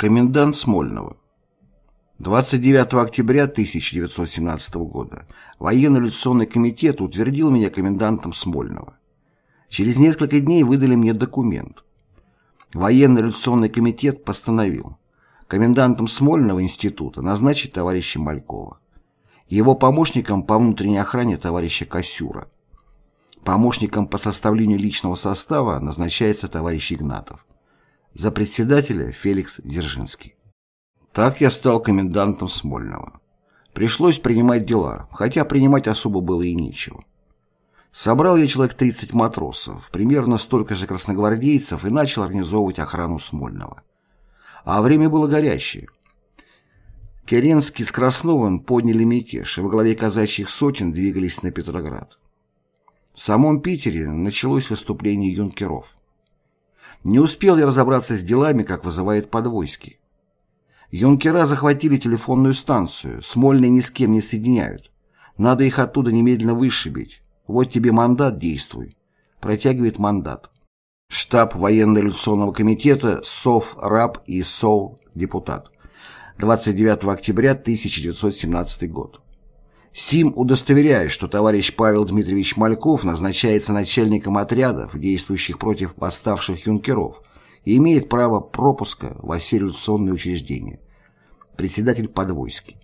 Комендант Смольного. 29 октября 1917 года Военно-революционный комитет утвердил меня комендантом Смольного. Через несколько дней выдали мне документ. Военно-революционный комитет постановил комендантом Смольного института назначить товарища Малькова, его помощником по внутренней охране товарища Косюра. Помощником по составлению личного состава назначается товарищ Игнатов. За председателя Феликс Дзержинский. Так я стал комендантом Смольного. Пришлось принимать дела, хотя принимать особо было и нечего. Собрал я человек 30 матросов, примерно столько же красногвардейцев и начал организовывать охрану Смольного. А время было горячее. Керенский с Красновым подняли мятеж, и во главе казачьих сотен двигались на Петроград. В самом Питере началось выступление юнкеров. Не успел я разобраться с делами, как вызывает подвойски. Юнкера захватили телефонную станцию, Смольный ни с кем не соединяют. Надо их оттуда немедленно вышибить. Вот тебе мандат, действуй. Протягивает мандат. Штаб военно-революционного комитета, СОВ, РАП и СОВ, депутат. 29 октября 1917 год. Сим удостоверяет, что товарищ Павел Дмитриевич Мальков назначается начальником отрядов, действующих против восставших юнкеров, и имеет право пропуска во все революционные учреждения. Председатель Подвойский.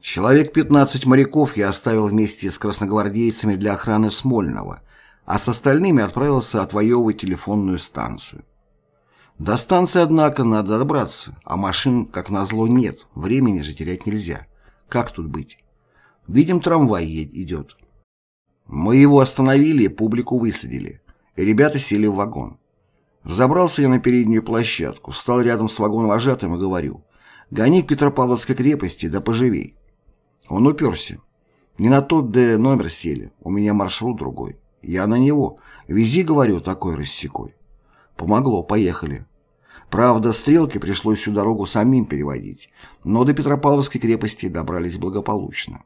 Человек 15 моряков я оставил вместе с красногвардейцами для охраны Смольного, а с остальными отправился отвоевывать телефонную станцию. До станции, однако, надо добраться, а машин, как назло, нет, времени же терять нельзя. Как тут быть? Видим, трамвай идет. Мы его остановили, публику высадили. Ребята сели в вагон. Забрался я на переднюю площадку, стал рядом с вагоновожатым и говорю, «Гони к Петропавловской крепости, да поживей». Он уперся. Не на тот Д номер сели, у меня маршрут другой. Я на него. Вези, говорю, такой рассекой. Помогло, поехали. Правда, стрелки пришлось всю дорогу самим переводить, но до Петропавловской крепости добрались благополучно.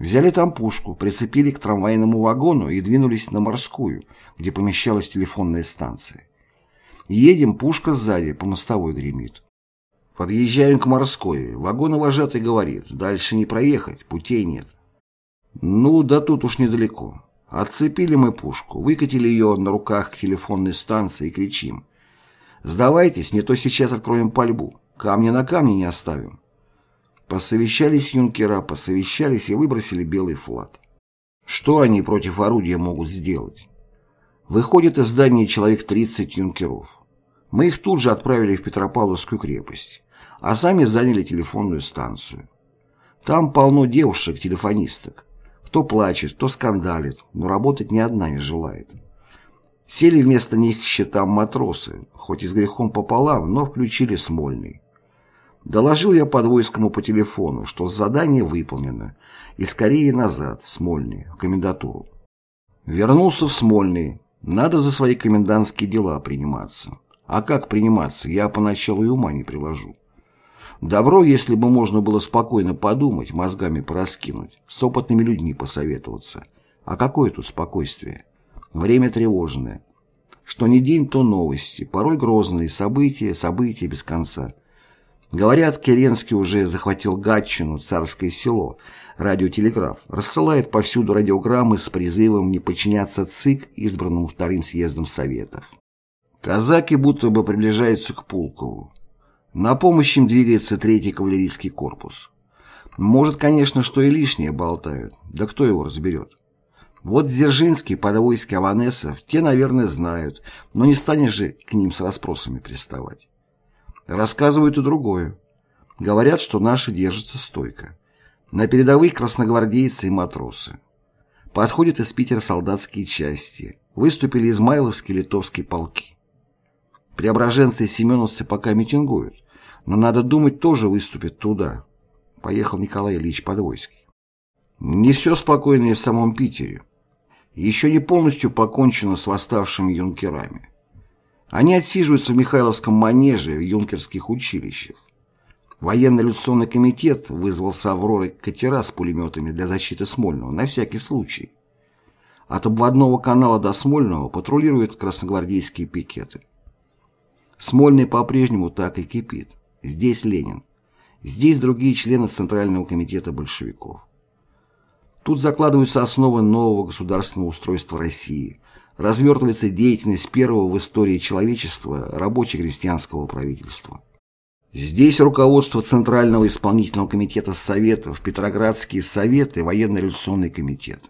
Взяли там пушку, прицепили к трамвайному вагону и двинулись на морскую, где помещалась телефонная станция. Едем, пушка сзади, по мостовой гремит. Подъезжаем к морской, вагоновожатый говорит, дальше не проехать, путей нет. Ну, да тут уж недалеко. Отцепили мы пушку, выкатили ее на руках к телефонной станции и кричим. «Сдавайтесь, не то сейчас откроем пальбу, камни на камни не оставим». Посовещались юнкера, посовещались и выбросили белый флаг. Что они против орудия могут сделать? Выходит из здания человек 30 юнкеров. Мы их тут же отправили в Петропавловскую крепость, а сами заняли телефонную станцию. Там полно девушек-телефонисток. Кто плачет, кто скандалит, но работать ни одна не желает. Сели вместо них к счетам матросы, хоть и с грехом пополам, но включили Смольный. Доложил я подвойскому по телефону, что задание выполнено, и скорее назад, в Смольный, в комендатуру. Вернулся в Смольный, надо за свои комендантские дела приниматься. А как приниматься, я поначалу и ума не приложу. Добро, если бы можно было спокойно подумать, мозгами пораскинуть, с опытными людьми посоветоваться. А какое тут спокойствие? Время тревожное. Что ни день, то новости, порой грозные, события, события без конца. Говорят, Керенский уже захватил Гатчину, царское село, радиотелеграф, рассылает повсюду радиограммы с призывом не подчиняться ЦИК, избранному вторым съездом Советов. Казаки будто бы приближаются к Пулкову. На помощь им двигается третий кавалерийский корпус. Может, конечно, что и лишнее болтают, да кто его разберет. Вот Дзержинский, Подвойский, Аванесов, те, наверное, знают, но не станешь же к ним с расспросами приставать. Рассказывают и другое. Говорят, что наши держатся стойко. На передовых красногвардейцы и матросы. Подходят из Питера солдатские части. Выступили измайловские литовские полки. Преображенцы и семеновцы пока митингуют, но надо думать, тоже выступят туда. Поехал Николай Ильич Подвойский. Не все спокойно в самом Питере. Еще не полностью покончено с восставшими юнкерами. Они отсиживаются в Михайловском манеже в юнкерских училищах. Военно-революционный комитет вызвал с Авроры катера с пулеметами для защиты Смольного на всякий случай. От обводного канала до Смольного патрулируют красногвардейские пикеты. Смольный по-прежнему так и кипит. Здесь Ленин. Здесь другие члены Центрального комитета большевиков. Тут закладываются основы нового государственного устройства России, развертывается деятельность первого в истории человечества рабоче-крестьянского правительства. Здесь руководство Центрального исполнительного комитета Советов, Петроградские советы, военно-революционный комитет.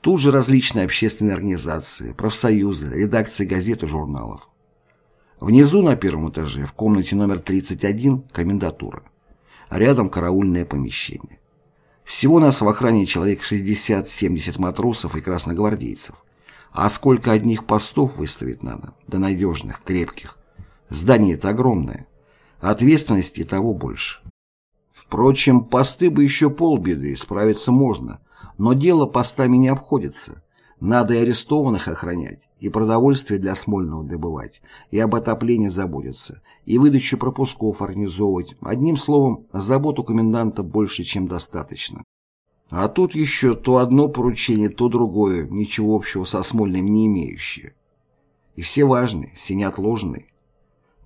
Тут же различные общественные организации, профсоюзы, редакции газет и журналов. Внизу на первом этаже, в комнате номер 31, комендатура. Рядом караульное помещение. Всего нас в охране человек 60-70 матросов и красногвардейцев. А сколько одних постов выставить надо, да надежных, крепких. Здание это огромное. Ответственности того больше. Впрочем, посты бы еще полбеды, справиться можно. Но дело постами не обходится. Надо и арестованных охранять, и продовольствие для Смольного добывать, и об отоплении заботиться, и выдачу пропусков организовывать. Одним словом, забот у коменданта больше, чем достаточно. А тут еще то одно поручение, то другое, ничего общего со Смольным не имеющее. И все важные, все неотложные.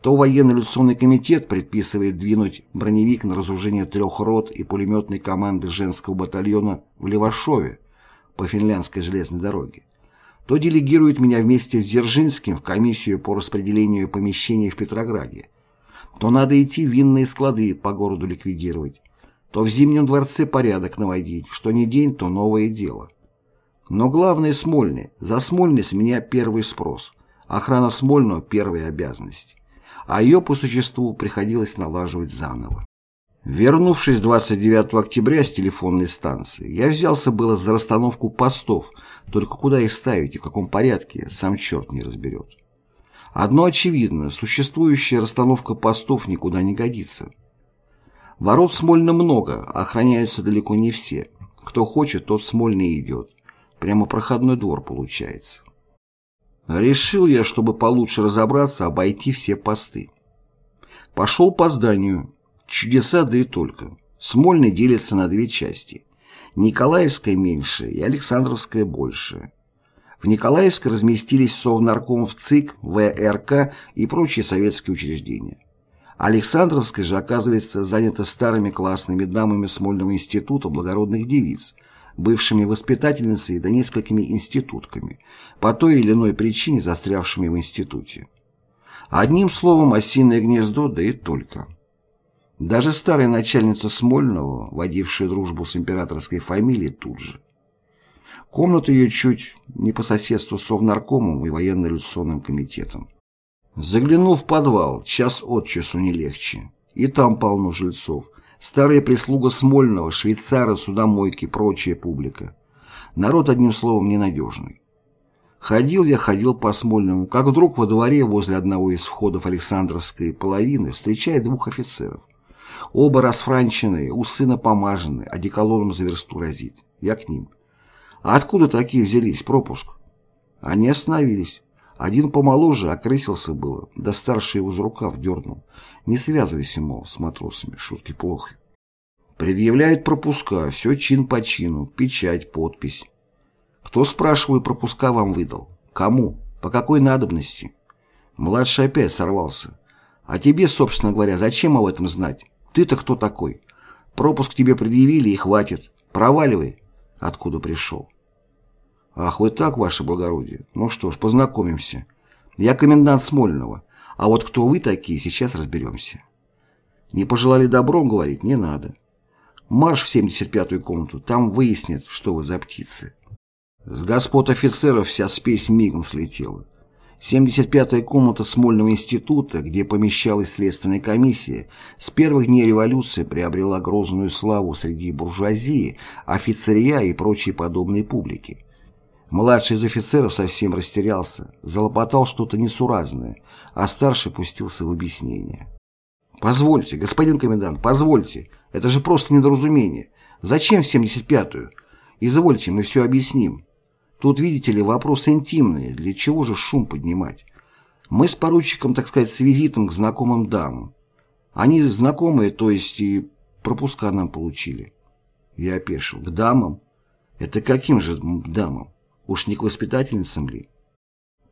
То военно-революционный комитет предписывает двинуть броневик на разоружение трех рот и пулеметной команды женского батальона в Левашове по финляндской железной дороге, то делегирует меня вместе с Дзержинским в комиссию по распределению помещений в Петрограде, то надо идти винные склады по городу ликвидировать, то в Зимнем дворце порядок наводить, что не день, то новое дело. Но главное Смольный. За Смольный с меня первый спрос. Охрана Смольного – первая обязанность. А ее по существу приходилось налаживать заново. Вернувшись 29 октября с телефонной станции, я взялся было за расстановку постов, только куда их ставить и в каком порядке, сам черт не разберет. Одно очевидно, существующая расстановка постов никуда не годится. Ворот в Смольно много, охраняются далеко не все. Кто хочет, тот в Смольный идет. Прямо проходной двор получается. Решил я, чтобы получше разобраться, обойти все посты. Пошел по зданию. Чудеса, да и только. Смольный делится на две части. Николаевская меньше и Александровская больше. В Николаевской разместились Совнаркомов ЦИК, ВРК и прочие советские учреждения. Александровская же, оказывается, занята старыми классными дамами Смольного института благородных девиц, бывшими воспитательницей да несколькими институтками, по той или иной причине застрявшими в институте. Одним словом, осиное гнездо, да и только. Даже старая начальница Смольного, водившая дружбу с императорской фамилией, тут же. Комната ее чуть не по соседству с Совнаркомом и военно-революционным комитетом. Заглянув в подвал, час от часу не легче. И там полно жильцов. Старая прислуга Смольного, швейцары, судомойки, прочая публика. Народ, одним словом, ненадежный. Ходил я, ходил по Смольному, как вдруг во дворе возле одного из входов Александровской половины встречает двух офицеров. Оба расфранченные, усы напомажены, одеколоном за версту разит. Я к ним. А откуда такие взялись? Пропуск. Они остановились. Один помоложе окрысился было, да старший его за рукав дернул. Не связывайся, мол, с матросами, шутки плохи. Предъявляют пропуска, все чин по чину, печать, подпись. Кто, спрашиваю, пропуска вам выдал? Кому? По какой надобности? Младший опять сорвался. А тебе, собственно говоря, зачем об этом знать? Ты-то кто такой? Пропуск тебе предъявили и хватит. Проваливай. Откуда пришел? «Ах, вы так, ваше благородие? Ну что ж, познакомимся. Я комендант Смольного, а вот кто вы такие, сейчас разберемся». Не пожелали добром говорить, не надо. Марш в 75-ю комнату, там выяснят, что вы за птицы. С господ офицеров вся спесь мигом слетела. 75-я комната Смольного института, где помещалась следственная комиссия, с первых дней революции приобрела грозную славу среди буржуазии, офицерия и прочей подобной публики. Младший из офицеров совсем растерялся, залопотал что-то несуразное, а старший пустился в объяснение. «Позвольте, господин комендант, позвольте, это же просто недоразумение. Зачем в 75-ю? Извольте, мы все объясним. Тут, видите ли, вопрос интимный, для чего же шум поднимать? Мы с поручиком, так сказать, с визитом к знакомым дамам. Они знакомые, то есть и пропуска нам получили». Я опешил. «К дамам? Это каким же дамам?» Уж не к воспитательницам ли?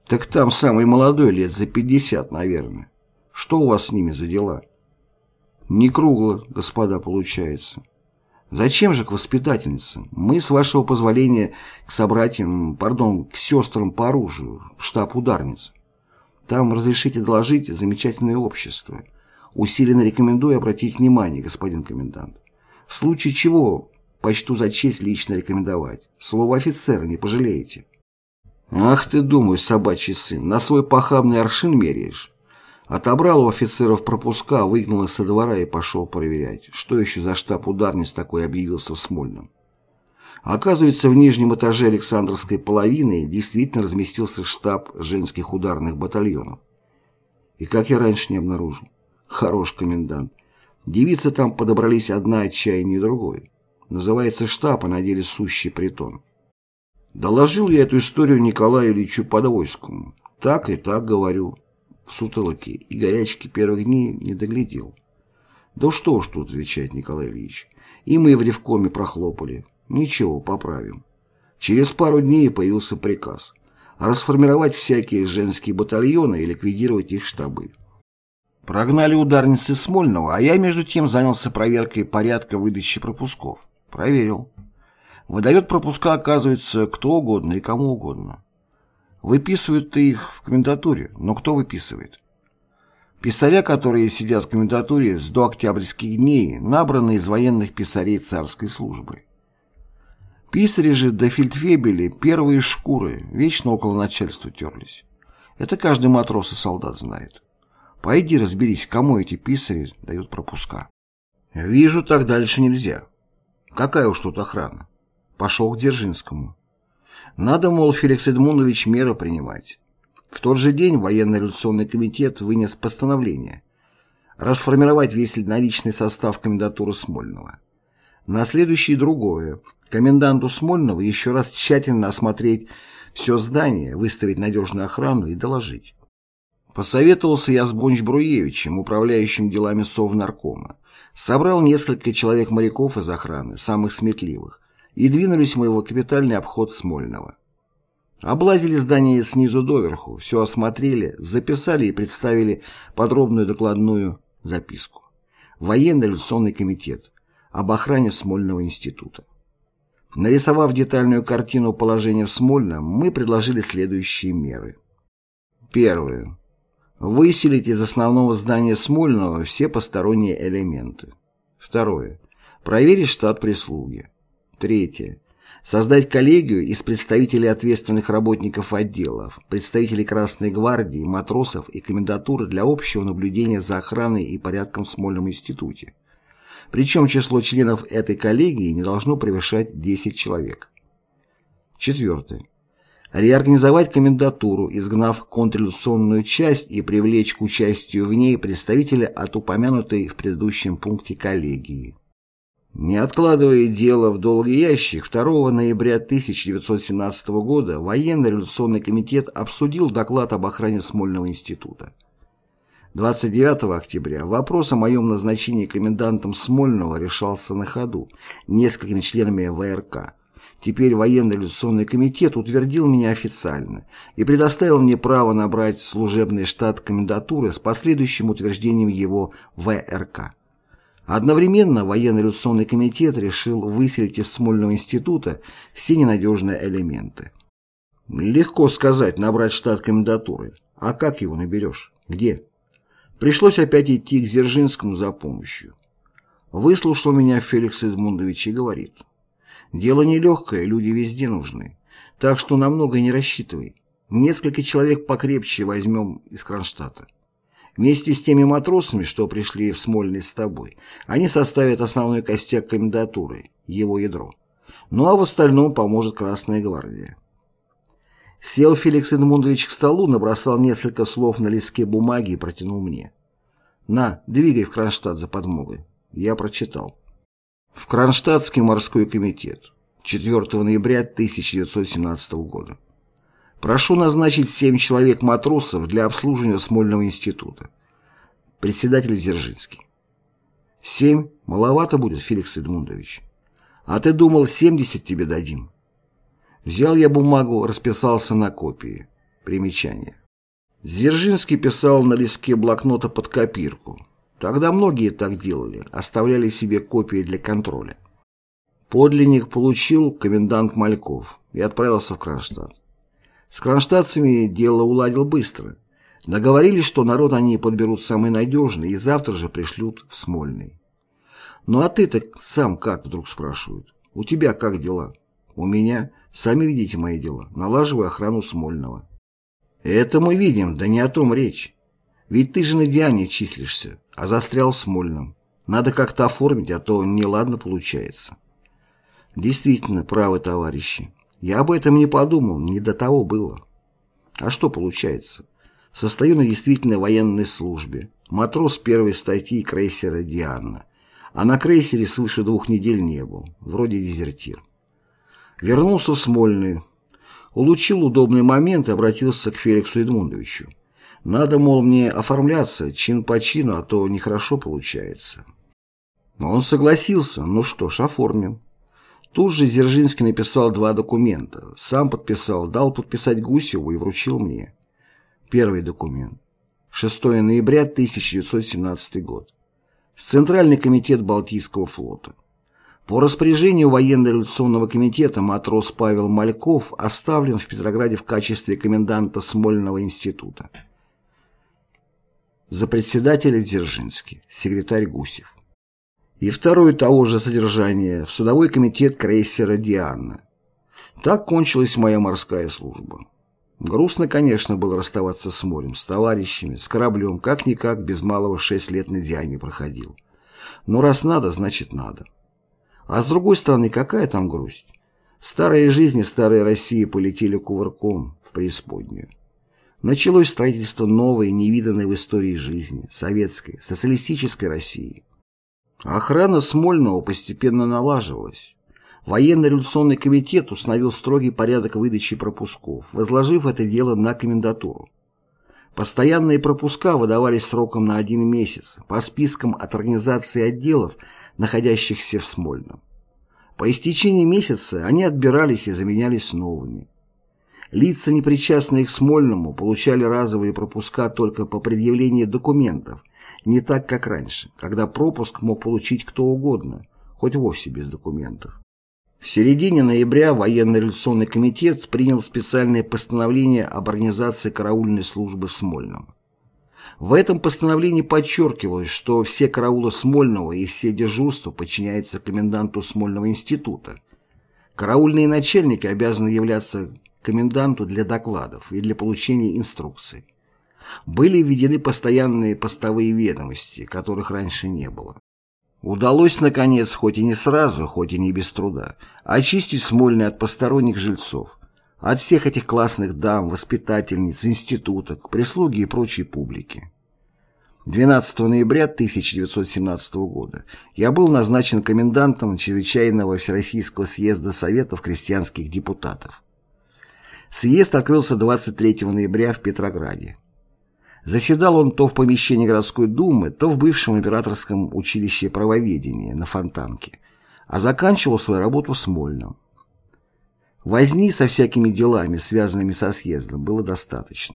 Так там самый молодой, лет за пятьдесят, наверное. Что у вас с ними за дела? Не кругло, господа, получается. Зачем же к воспитательнице? Мы, с вашего позволения, к собратьям, пардон, к сестрам по оружию, в штаб ударниц. Там, разрешите доложить, замечательное общество. Усиленно рекомендую обратить внимание, господин комендант. В случае чего, почту за честь лично рекомендовать. Слово офицера не пожалеете. Ах ты, думаю, собачий сын, на свой похабный аршин меряешь. Отобрал у офицеров пропуска, выгнал их со двора и пошел проверять, что еще за штаб ударниц такой объявился в Смольном. Оказывается, в нижнем этаже Александровской половины действительно разместился штаб женских ударных батальонов. И как я раньше не обнаружил. Хорош комендант. Девицы там подобрались одна отчаяннее другой. Называется штаб, а на деле сущий притон. Доложил я эту историю Николаю Ильичу Подвойскому. Так и так говорю в сутолоке и горячки первых дней не доглядел. Да что уж тут отвечает Николай Ильич. И мы в Ревкоме прохлопали. Ничего, поправим. Через пару дней появился приказ расформировать всякие женские батальоны и ликвидировать их штабы. Прогнали ударницы Смольного, а я между тем занялся проверкой порядка выдачи пропусков. Проверил. Выдает пропуска, оказывается, кто угодно и кому угодно. Выписывают-то их в комендатуре, но кто выписывает? Писаря, которые сидят в комендатуре с дооктябрьских дней, набраны из военных писарей царской службы. Писари же до фельдфебели первые шкуры, вечно около начальства терлись. Это каждый матрос и солдат знает. Пойди разберись, кому эти писари дают пропуска. Вижу, так дальше нельзя. Какая уж тут охрана. Пошел к Дзержинскому. Надо, мол, Феликс Эдмундович меры принимать. В тот же день военно-революционный комитет вынес постановление расформировать весь наличный состав комендатуры Смольного. На следующий другое. Коменданту Смольного еще раз тщательно осмотреть все здание, выставить надежную охрану и доложить. Посоветовался я с Бонч-Бруевичем, управляющим делами Совнаркома. Собрал несколько человек-моряков из охраны, самых сметливых, и двинулись мы в капитальный обход Смольного. Облазили здание снизу доверху, все осмотрели, записали и представили подробную докладную записку. Военно-революционный комитет об охране Смольного института. Нарисовав детальную картину положения в Смольном, мы предложили следующие меры. Первое. Выселить из основного здания Смольного все посторонние элементы. Второе. Проверить штат прислуги. Третье. Создать коллегию из представителей ответственных работников отделов, представителей Красной гвардии, матросов и комендатуры для общего наблюдения за охраной и порядком в Смольном институте. Причем число членов этой коллегии не должно превышать 10 человек. Четвертое. Реорганизовать комендатуру, изгнав контрреволюционную часть и привлечь к участию в ней представителя от упомянутой в предыдущем пункте коллегии. Не откладывая дело в долгий ящик, 2 ноября 1917 года Военно-революционный комитет обсудил доклад об охране Смольного института. 29 октября вопрос о моем назначении комендантом Смольного решался на ходу несколькими членами ВРК. Теперь военно-революционный комитет утвердил меня официально и предоставил мне право набрать служебный штат комендатуры с последующим утверждением его ВРК. Одновременно военно-революционный комитет решил выселить из Смольного института все ненадежные элементы. Легко сказать, набрать штат комендатуры. А как его наберешь? Где? Пришлось опять идти к Дзержинскому за помощью. Выслушал меня Феликс Эдмундович и говорит. Дело нелегкое, люди везде нужны. Так что намного не рассчитывай. Несколько человек покрепче возьмем из Кронштадта. Вместе с теми матросами, что пришли в Смольный с тобой, они составят основной костяк комендатуры, его ядро. Ну а в остальном поможет Красная гвардия. Сел Феликс Эдмундович к столу, набросал несколько слов на листке бумаги и протянул мне. «На, двигай в Кронштадт за подмогой». Я прочитал. В Кронштадтский морской комитет. 4 ноября 1917 года. Прошу назначить семь человек-матросов для обслуживания Смольного института. Председатель Дзержинский. Семь? Маловато будет, Феликс Эдмундович. А ты думал, семьдесят тебе дадим? Взял я бумагу, расписался на копии. Примечание. Дзержинский писал на листке блокнота под копирку. Тогда многие так делали, оставляли себе копии для контроля. Подлинник получил комендант Мальков и отправился в Кронштадт. С кронштадтцами дело уладил быстро. Договорились, что народ они подберут самый надежный и завтра же пришлют в Смольный. «Ну а ты-то сам как?» — вдруг спрашивают. «У тебя как дела?» «У меня. Сами видите мои дела. Налаживаю охрану Смольного». «Это мы видим, да не о том речь. Ведь ты же на Диане числишься, а застрял в Смольном. Надо как-то оформить, а то неладно получается». Действительно, правы товарищи. Я об этом не подумал, не до того было. А что получается? Состою на действительной военной службе. Матрос первой статьи крейсера «Диана». А на крейсере свыше двух недель не был. Вроде дезертир. Вернулся в Смольный. Улучил удобный момент и обратился к Феликсу Эдмундовичу. Надо, мол, мне оформляться чин по чину, а то нехорошо получается. Он согласился. Ну что ж, оформим. Тут же Дзержинский написал два документа. Сам подписал, дал подписать Гусеву и вручил мне. Первый документ. 6 ноября 1917 год. Центральный комитет Балтийского флота. По распоряжению военно-революционного комитета матрос Павел Мальков оставлен в Петрограде в качестве коменданта Смольного института. За председателя Дзержинский, секретарь Гусев и второе того же содержания в судовой комитет крейсера «Диана». Так кончилась моя морская служба. Грустно, конечно, было расставаться с морем, с товарищами, с кораблем, как-никак без малого шесть лет на Диане проходил. Но раз надо, значит надо. А с другой стороны, какая там грусть? Старые жизни старой России полетели кувырком в преисподнюю. Началось строительство новой, невиданной в истории жизни, советской, социалистической России. Охрана Смольного постепенно налаживалась. Военно-революционный комитет установил строгий порядок выдачи пропусков, возложив это дело на комендатуру. Постоянные пропуска выдавались сроком на один месяц по спискам от организации отделов, находящихся в Смольном. По истечении месяца они отбирались и заменялись новыми. Лица, непричастные к Смольному, получали разовые пропуска только по предъявлении документов, не так, как раньше, когда пропуск мог получить кто угодно, хоть вовсе без документов. В середине ноября военно-революционный комитет принял специальное постановление об организации караульной службы в Смольном. В этом постановлении подчеркивалось, что все караулы Смольного и все дежурства подчиняются коменданту Смольного института. Караульные начальники обязаны являться коменданту для докладов и для получения инструкций были введены постоянные постовые ведомости, которых раньше не было. Удалось, наконец, хоть и не сразу, хоть и не без труда, очистить Смольный от посторонних жильцов, от всех этих классных дам, воспитательниц, институток, прислуги и прочей публики. 12 ноября 1917 года я был назначен комендантом чрезвычайного Всероссийского съезда Советов крестьянских депутатов. Съезд открылся 23 ноября в Петрограде. Заседал он то в помещении городской думы, то в бывшем императорском училище правоведения на Фонтанке, а заканчивал свою работу в Смольном. Возни со всякими делами, связанными со съездом, было достаточно.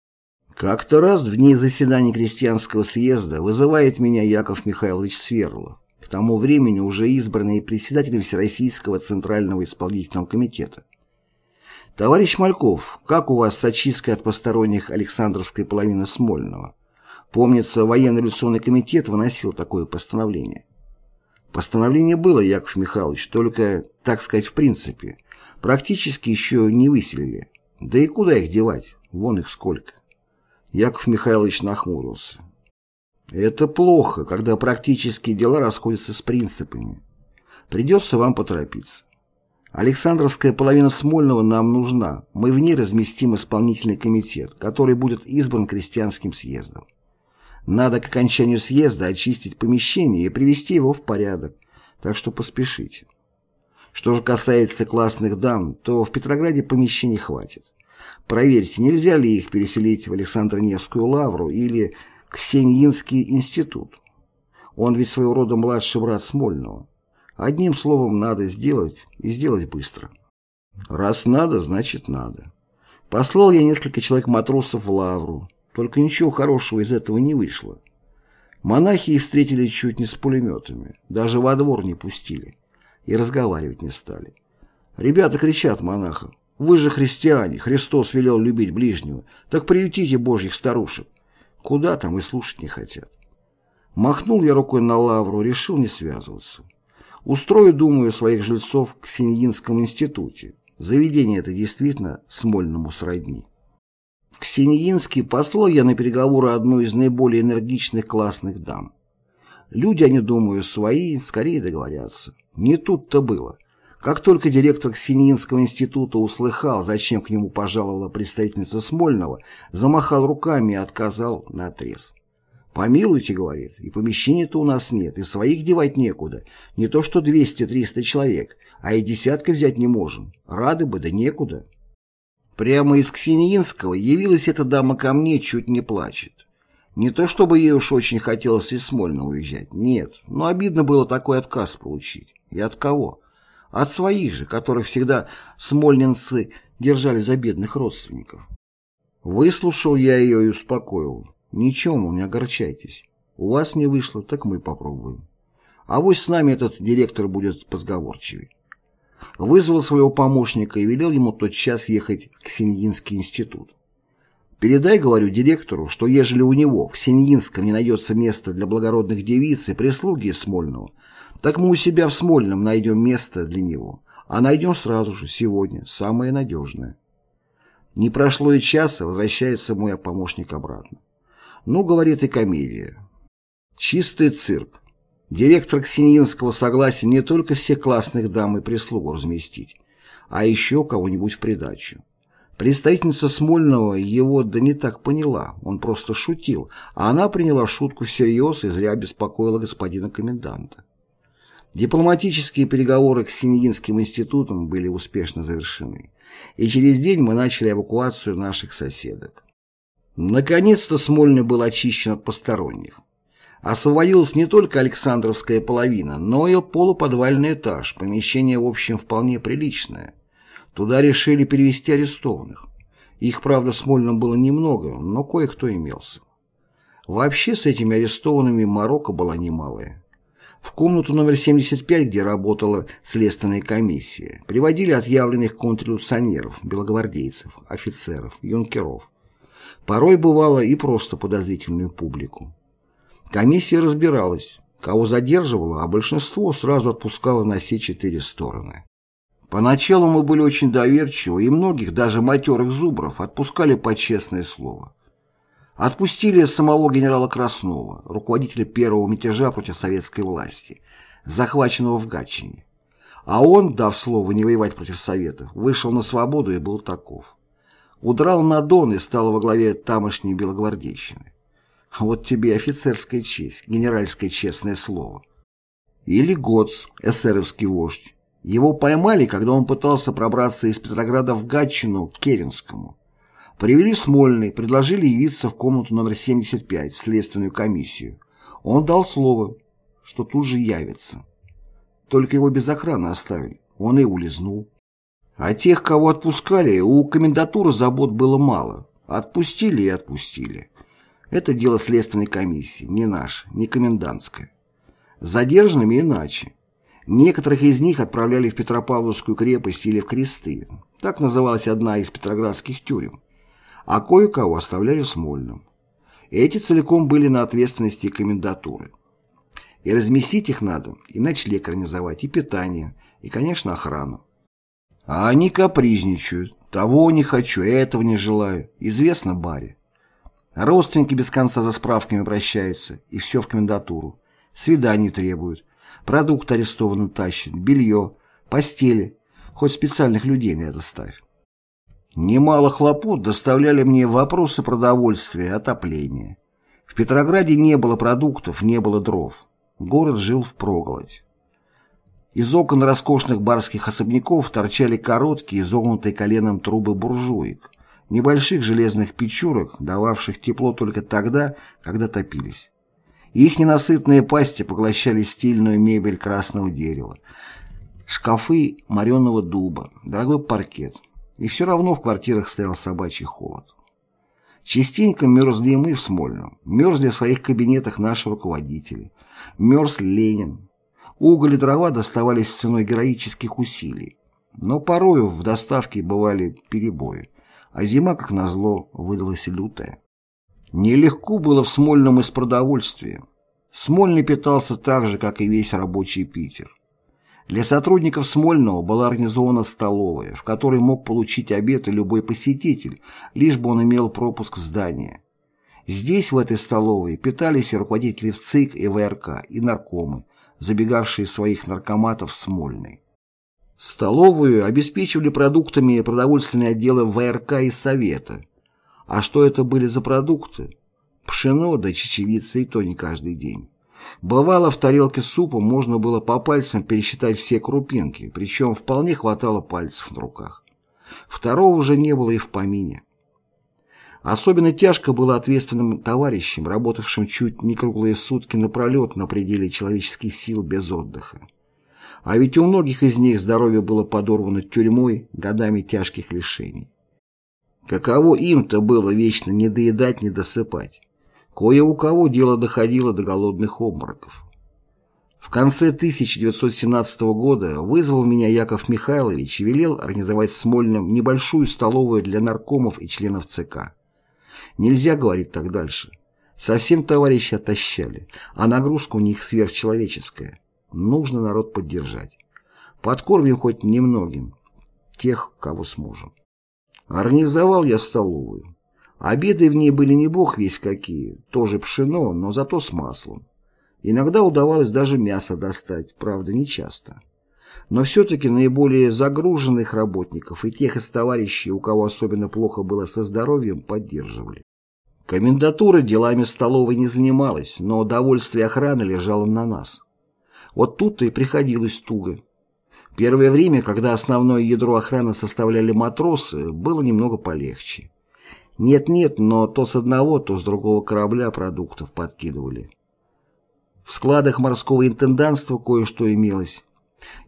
Как-то раз в дни заседания крестьянского съезда вызывает меня Яков Михайлович Сверлов, к тому времени уже избранный председателем Всероссийского Центрального исполнительного комитета. Товарищ Мальков, как у вас с очисткой от посторонних Александровской половины Смольного? Помнится, военно-революционный комитет выносил такое постановление. Постановление было, Яков Михайлович, только, так сказать, в принципе. Практически еще не выселили. Да и куда их девать? Вон их сколько. Яков Михайлович нахмурился. Это плохо, когда практические дела расходятся с принципами. Придется вам поторопиться. Александровская половина Смольного нам нужна. Мы в ней разместим исполнительный комитет, который будет избран крестьянским съездом. Надо к окончанию съезда очистить помещение и привести его в порядок, так что поспешите. Что же касается классных дам, то в Петрограде помещений хватит. Проверьте, нельзя ли их переселить в Александро-Невскую лавру или Ксеньинский институт. Он ведь своего рода младший брат Смольного. Одним словом, надо сделать, и сделать быстро. Раз надо, значит надо. Послал я несколько человек-матросов в Лавру, только ничего хорошего из этого не вышло. Монахи их встретили чуть не с пулеметами, даже во двор не пустили и разговаривать не стали. Ребята кричат монахам, вы же христиане, Христос велел любить ближнего, так приютите божьих старушек. Куда там и слушать не хотят. Махнул я рукой на лавру, решил не связываться. Устрою, думаю, своих жильцов к Синьинском институте. Заведение это действительно Смольному сродни. В Ксеньинский послал я на переговоры одну из наиболее энергичных классных дам. Люди, они, думаю, свои, скорее договорятся. Не тут-то было. Как только директор Ксенинского института услыхал, зачем к нему пожаловала представительница Смольного, замахал руками и отказал на отрез. «Помилуйте», — говорит, — «и помещения-то у нас нет, и своих девать некуда. Не то что 200-300 человек, а и десятка взять не можем. Рады бы, да некуда». Прямо из Ксениинского явилась эта дама ко мне, чуть не плачет. Не то чтобы ей уж очень хотелось из Смольного уезжать, нет, но обидно было такой отказ получить. И от кого? От своих же, которых всегда смольнинцы держали за бедных родственников. Выслушал я ее и успокоил. Ничего, не огорчайтесь. У вас не вышло, так мы попробуем. А вот с нами этот директор будет позговорчивее. Вызвал своего помощника и велел ему тот час ехать в Синьинский институт. Передай, говорю, директору, что ежели у него в Синьинском не найдется места для благородных девиц и прислуги Смольного, так мы у себя в Смольном найдем место для него, а найдем сразу же, сегодня, самое надежное. Не прошло и часа, возвращается мой помощник обратно. Ну, говорит, и комедия. Чистый цирк. Директор Ксенинского согласен не только всех классных дам и прислугу разместить, а еще кого-нибудь в придачу. Представительница Смольного его да не так поняла, он просто шутил, а она приняла шутку всерьез и зря беспокоила господина коменданта. Дипломатические переговоры с Синьинским институтом были успешно завершены, и через день мы начали эвакуацию наших соседок. Наконец-то Смольный был очищен от посторонних. Освободилась не только Александровская половина, но и полуподвальный этаж, помещение в общем вполне приличное – Туда решили перевести арестованных. Их, правда, Смольным было немного, но кое-кто имелся. Вообще с этими арестованными Марокко была немалая. В комнату номер 75, где работала следственная комиссия, приводили отъявленных контрреволюционеров, белогвардейцев, офицеров, юнкеров. Порой бывало и просто подозрительную публику. Комиссия разбиралась, кого задерживала, а большинство сразу отпускала на все четыре стороны. Поначалу мы были очень доверчивы, и многих, даже матерых зубров, отпускали по честное слово. Отпустили самого генерала Краснова, руководителя первого мятежа против советской власти, захваченного в Гатчине. А он, дав слово не воевать против Советов, вышел на свободу и был таков. Удрал на Дон и стал во главе тамошней белогвардейщины. Вот тебе офицерская честь, генеральское честное слово. Или Гоц, эсеровский вождь, его поймали, когда он пытался пробраться из Петрограда в Гатчину к Керенскому. Привели Смольный, предложили явиться в комнату номер 75, следственную комиссию. Он дал слово, что тут же явится. Только его без охраны оставили. Он и улизнул. А тех, кого отпускали, у комендатуры забот было мало. Отпустили и отпустили. Это дело следственной комиссии, не наше, не комендантское. Задержанными иначе. Некоторых из них отправляли в Петропавловскую крепость или в Кресты, так называлась одна из петроградских тюрем, а кое-кого оставляли в Смольном. Эти целиком были на ответственности комендатуры. И разместить их надо, и ночлег организовать, и питание, и, конечно, охрану. А они капризничают. Того не хочу, этого не желаю. Известно баре. Родственники без конца за справками обращаются, и все в комендатуру. Свиданий требуют. Продукт арестованным тащит, белье, постели. Хоть специальных людей на это ставь. Немало хлопот доставляли мне вопросы продовольствия, отопления. В Петрограде не было продуктов, не было дров. Город жил в проголодь. Из окон роскошных барских особняков торчали короткие, изогнутые коленом трубы буржуек, небольших железных печурок, дававших тепло только тогда, когда топились. Их ненасытные пасти поглощали стильную мебель красного дерева, шкафы мореного дуба, дорогой паркет. И все равно в квартирах стоял собачий холод. Частенько мерзли мы в Смольном, мерзли в своих кабинетах наши руководители, мерз Ленин. Уголь и дрова доставались ценой героических усилий. Но порою в доставке бывали перебои, а зима, как назло, выдалась лютая. Нелегко было в Смольном из продовольствия. Смольный питался так же, как и весь рабочий Питер. Для сотрудников Смольного была организована столовая, в которой мог получить обед и любой посетитель, лишь бы он имел пропуск в здание. Здесь, в этой столовой, питались и руководители в ЦИК и ВРК, и наркомы, забегавшие своих наркоматов в Смольный. Столовую обеспечивали продуктами продовольственные отделы ВРК и Совета. А что это были за продукты? Пшено да чечевица и то не каждый день. Бывало, в тарелке супа можно было по пальцам пересчитать все крупинки, причем вполне хватало пальцев на руках. Второго уже не было и в помине. Особенно тяжко было ответственным товарищам, работавшим чуть не круглые сутки напролет на пределе человеческих сил без отдыха. А ведь у многих из них здоровье было подорвано тюрьмой годами тяжких лишений. Каково им-то было вечно не доедать, не досыпать. Кое у кого дело доходило до голодных обмороков. В конце 1917 года вызвал меня Яков Михайлович и велел организовать в Смольном небольшую столовую для наркомов и членов ЦК. Нельзя говорить так дальше. Совсем товарищи отощали, а нагрузка у них сверхчеловеческая. Нужно народ поддержать. Подкормим хоть немногим, тех, кого сможем. Организовал я столовую. Обеды в ней были не бог весь какие, тоже пшено, но зато с маслом. Иногда удавалось даже мясо достать, правда, не часто. Но все-таки наиболее загруженных работников и тех из товарищей, у кого особенно плохо было со здоровьем, поддерживали. Комендатура делами столовой не занималась, но удовольствие охраны лежало на нас. Вот тут-то и приходилось туго. Первое время, когда основное ядро охраны составляли матросы, было немного полегче. Нет-нет, но то с одного, то с другого корабля продуктов подкидывали. В складах морского интенданства кое-что имелось,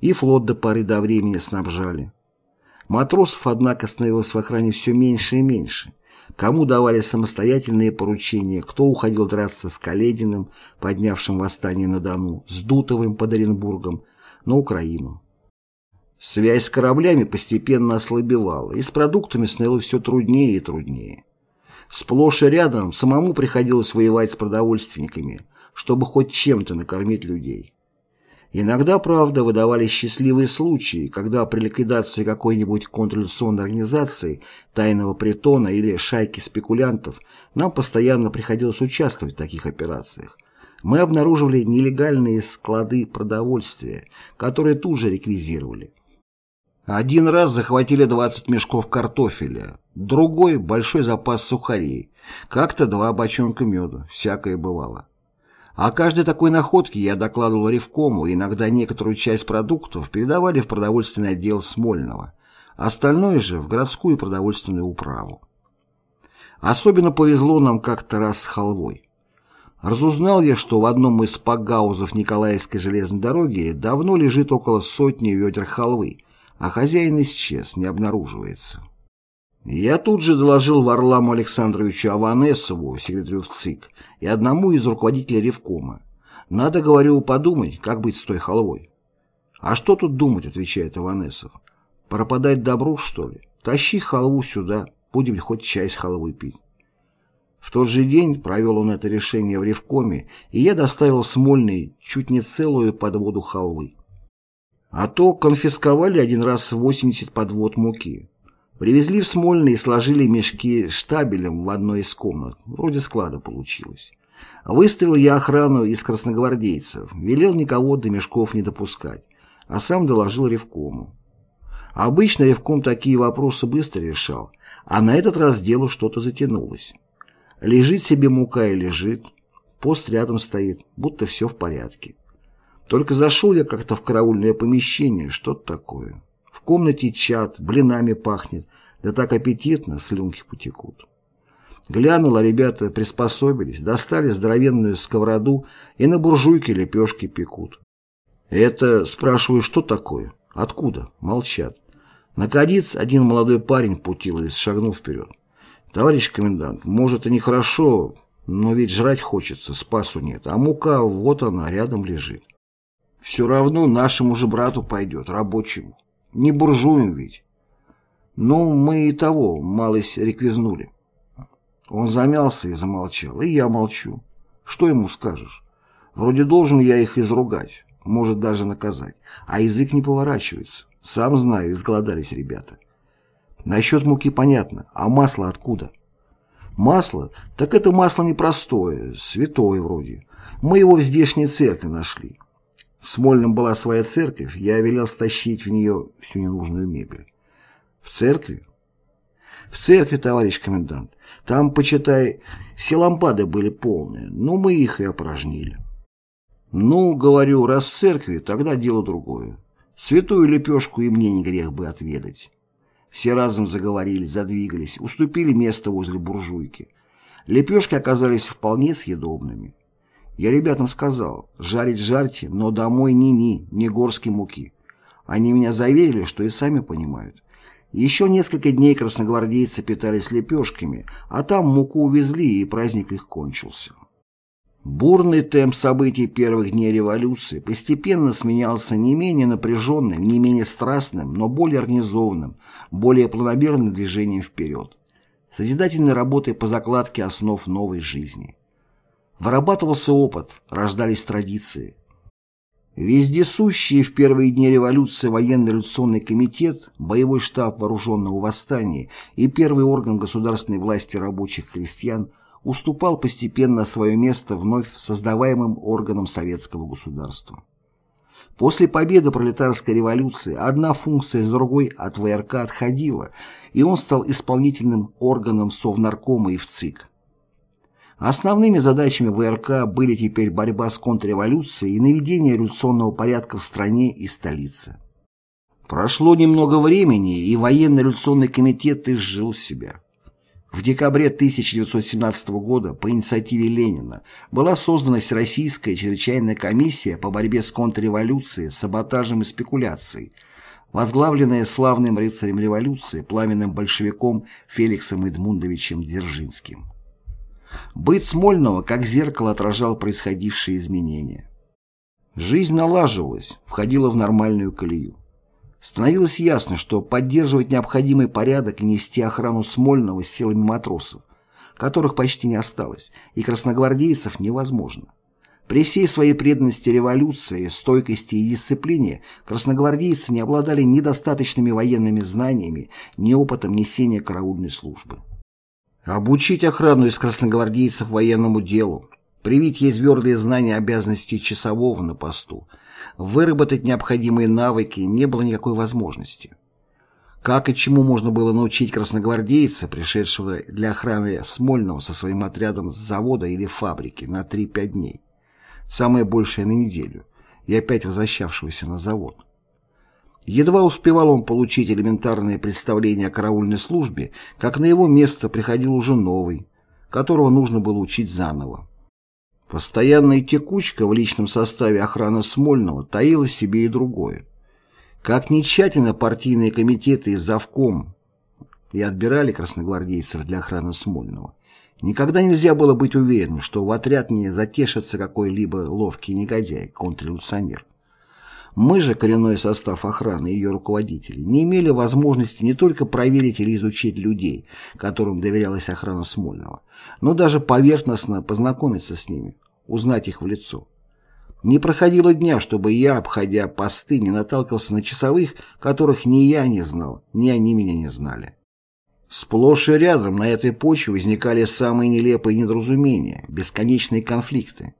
и флот до поры до времени снабжали. Матросов, однако, становилось в охране все меньше и меньше. Кому давали самостоятельные поручения, кто уходил драться с Калединым, поднявшим восстание на Дону, с Дутовым под Оренбургом, на Украину. Связь с кораблями постепенно ослабевала, и с продуктами становилось все труднее и труднее. Сплошь и рядом самому приходилось воевать с продовольственниками, чтобы хоть чем-то накормить людей. Иногда, правда, выдавались счастливые случаи, когда при ликвидации какой-нибудь контрреволюционной организации, тайного притона или шайки спекулянтов нам постоянно приходилось участвовать в таких операциях. Мы обнаруживали нелегальные склады продовольствия, которые тут же реквизировали. Один раз захватили 20 мешков картофеля, другой – большой запас сухарей, как-то два бочонка меда, всякое бывало. О каждой такой находке я докладывал Ревкому, иногда некоторую часть продуктов передавали в продовольственный отдел Смольного, остальное же в городскую продовольственную управу. Особенно повезло нам как-то раз с халвой. Разузнал я, что в одном из пагаузов Николаевской железной дороги давно лежит около сотни ведер халвы, а хозяин исчез, не обнаруживается. Я тут же доложил Варламу Александровичу Аванесову, секретарю ЦИК, и одному из руководителей Ревкома. Надо, говорю, подумать, как быть с той халвой. А что тут думать, отвечает Аванесов. Пропадать добру, что ли? Тащи халву сюда, будем хоть чай с халвой пить. В тот же день провел он это решение в Ревкоме, и я доставил Смольный чуть не целую подводу халвы. А то конфисковали один раз 80 подвод муки. Привезли в Смольный и сложили мешки штабелем в одной из комнат. Вроде склада получилось. Выставил я охрану из красногвардейцев, велел никого до мешков не допускать, а сам доложил Ревкому. Обычно Ревком такие вопросы быстро решал, а на этот раз дело что-то затянулось. Лежит себе мука и лежит, пост рядом стоит, будто все в порядке. Только зашел я как-то в караульное помещение, что-то такое. В комнате чат, блинами пахнет, да так аппетитно, слюнки потекут. Глянула, ребята приспособились, достали здоровенную сковороду и на буржуйке лепешки пекут. Это, спрашиваю, что такое? Откуда? Молчат. Наконец, один молодой парень путилый шагнул вперед. Товарищ комендант, может и нехорошо, но ведь жрать хочется, спасу нет, а мука вот она рядом лежит. Все равно нашему же брату пойдет, рабочему. Не буржуем ведь. Ну, мы и того, малость реквизнули. Он замялся и замолчал, и я молчу. Что ему скажешь? Вроде должен я их изругать, может даже наказать, а язык не поворачивается. Сам знаю, изголодались ребята. Насчет муки понятно, а масло откуда? Масло? Так это масло непростое, святое вроде. Мы его в здешней церкви нашли. В Смольном была своя церковь, я велел стащить в нее всю ненужную мебель. В церкви? В церкви, товарищ комендант. Там, почитай, все лампады были полные, но мы их и опорожнили. Ну, говорю, раз в церкви, тогда дело другое. Святую лепешку и мне не грех бы отведать. Все разом заговорили, задвигались, уступили место возле буржуйки. Лепешки оказались вполне съедобными. Я ребятам сказал, жарить жарьте, но домой ни-ни, не горской муки. Они меня заверили, что и сами понимают. Еще несколько дней красногвардейцы питались лепешками, а там муку увезли, и праздник их кончился. Бурный темп событий первых дней революции постепенно сменялся не менее напряженным, не менее страстным, но более организованным, более планомерным движением вперед, созидательной работой по закладке основ новой жизни. Вырабатывался опыт, рождались традиции, Вездесущий в первые дни революции военно-революционный комитет, боевой штаб вооруженного восстания и первый орган государственной власти рабочих крестьян уступал постепенно свое место вновь создаваемым органам советского государства. После победы пролетарской революции одна функция из другой от ВРК отходила, и он стал исполнительным органом Совнаркома и ВЦИК. Основными задачами ВРК были теперь борьба с контрреволюцией и наведение революционного порядка в стране и столице. Прошло немного времени, и военно-революционный комитет изжил себя. В декабре 1917 года по инициативе Ленина была создана Всероссийская чрезвычайная комиссия по борьбе с контрреволюцией, саботажем и спекуляцией, возглавленная славным рыцарем революции, пламенным большевиком Феликсом Эдмундовичем Дзержинским. Быт Смольного как зеркало отражал происходившие изменения. Жизнь налаживалась, входила в нормальную колею. Становилось ясно, что поддерживать необходимый порядок и нести охрану Смольного силами матросов, которых почти не осталось, и красногвардейцев невозможно. При всей своей преданности революции, стойкости и дисциплине красногвардейцы не обладали ни достаточными военными знаниями, ни опытом несения караульной службы. Обучить охрану из красногвардейцев военному делу, привить ей твердые знания обязанностей часового на посту, выработать необходимые навыки не было никакой возможности. Как и чему можно было научить красногвардейца, пришедшего для охраны Смольного со своим отрядом с завода или фабрики на 3-5 дней, самое большее на неделю, и опять возвращавшегося на завод. Едва успевал он получить элементарное представление о караульной службе, как на его место приходил уже новый, которого нужно было учить заново. Постоянная текучка в личном составе охраны Смольного таила в себе и другое. Как ни тщательно партийные комитеты и завком и отбирали красногвардейцев для охраны Смольного, никогда нельзя было быть уверенным, что в отряд не затешится какой-либо ловкий негодяй, контрреволюционер. Мы же, коренной состав охраны и ее руководителей, не имели возможности не только проверить или изучить людей, которым доверялась охрана Смольного, но даже поверхностно познакомиться с ними, узнать их в лицо. Не проходило дня, чтобы я, обходя посты, не наталкивался на часовых, которых ни я не знал, ни они меня не знали. Сплошь и рядом на этой почве возникали самые нелепые недоразумения, бесконечные конфликты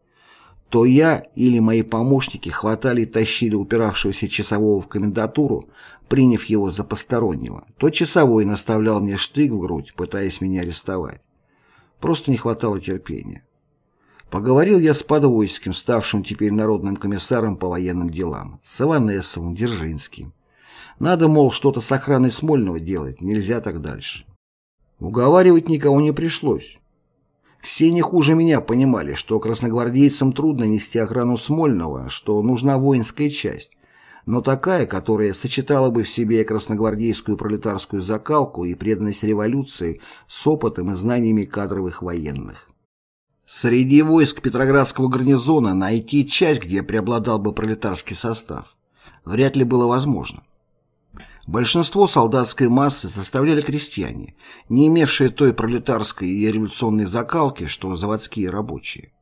то я или мои помощники хватали и тащили упиравшегося часового в комендатуру, приняв его за постороннего, то часовой наставлял мне штык в грудь, пытаясь меня арестовать. Просто не хватало терпения. Поговорил я с Подвойским, ставшим теперь народным комиссаром по военным делам, с Иванесовым, Дзержинским. Надо, мол, что-то с охраной Смольного делать, нельзя так дальше. Уговаривать никого не пришлось. Все не хуже меня понимали, что красногвардейцам трудно нести охрану Смольного, что нужна воинская часть. но такая, которая сочетала бы в себе красногвардейскую пролетарскую закалку и преданность революции с опытом и знаниями кадровых военных. Среди войск Петроградского гарнизона найти часть, где преобладал бы пролетарский состав, вряд ли было возможно. Большинство солдатской массы составляли крестьяне, не имевшие той пролетарской и революционной закалки, что заводские рабочие.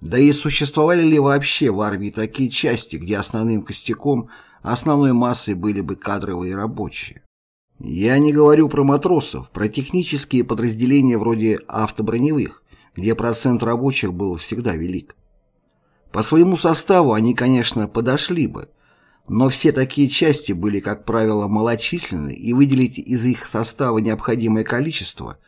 Да и существовали ли вообще в армии такие части, где основным костяком, основной массой были бы кадровые рабочие? Я не говорю про матросов, про технические подразделения вроде автоброневых, где процент рабочих был всегда велик. По своему составу они, конечно, подошли бы, но все такие части были, как правило, малочисленны, и выделить из их состава необходимое количество,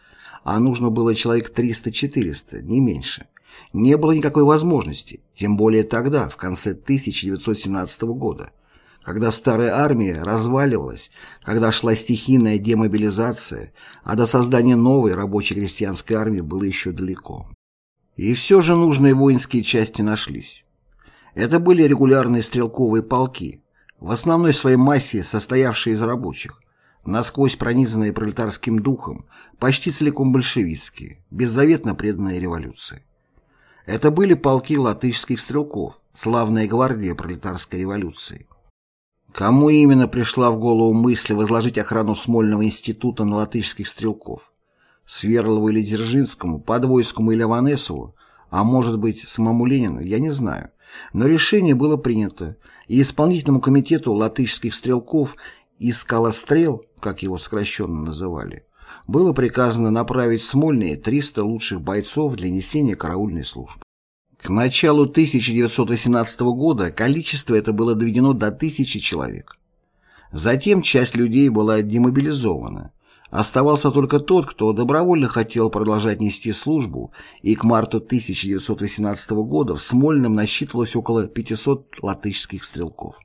а нужно было человек 300-400, не меньше, не было никакой возможности, тем более тогда, в конце 1917 года, когда старая армия разваливалась, когда шла стихийная демобилизация, а до создания новой рабочей крестьянской армии было еще далеко. И все же нужные воинские части нашлись. Это были регулярные стрелковые полки, в основной своей массе состоявшие из рабочих, насквозь пронизанные пролетарским духом, почти целиком большевистские, беззаветно преданные революции. Это были полки латышских стрелков, славная гвардия пролетарской революции. Кому именно пришла в голову мысль возложить охрану Смольного института на латышских стрелков? Сверлову или Дзержинскому, Подвойскому или Аванесову, а может быть самому Ленину, я не знаю. Но решение было принято, и исполнительному комитету латышских стрелков и скалострел, как его сокращенно называли, было приказано направить в Смольные 300 лучших бойцов для несения караульной службы. К началу 1918 года количество это было доведено до тысячи человек. Затем часть людей была демобилизована. Оставался только тот, кто добровольно хотел продолжать нести службу, и к марту 1918 года в Смольном насчитывалось около 500 латышских стрелков.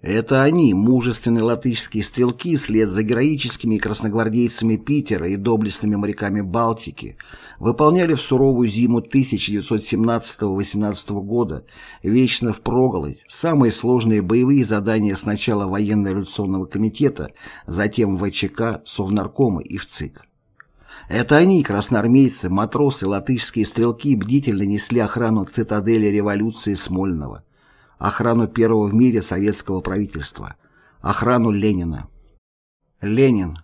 Это они, мужественные латышские стрелки, вслед за героическими красногвардейцами Питера и доблестными моряками Балтики, выполняли в суровую зиму 1917-18 года вечно впроголодь самые сложные боевые задания сначала военно-революционного комитета, затем ВЧК, Совнаркома и ВЦИК. Это они, красноармейцы, матросы, латышские стрелки, бдительно несли охрану цитадели революции Смольного охрану первого в мире советского правительства, охрану Ленина. Ленин.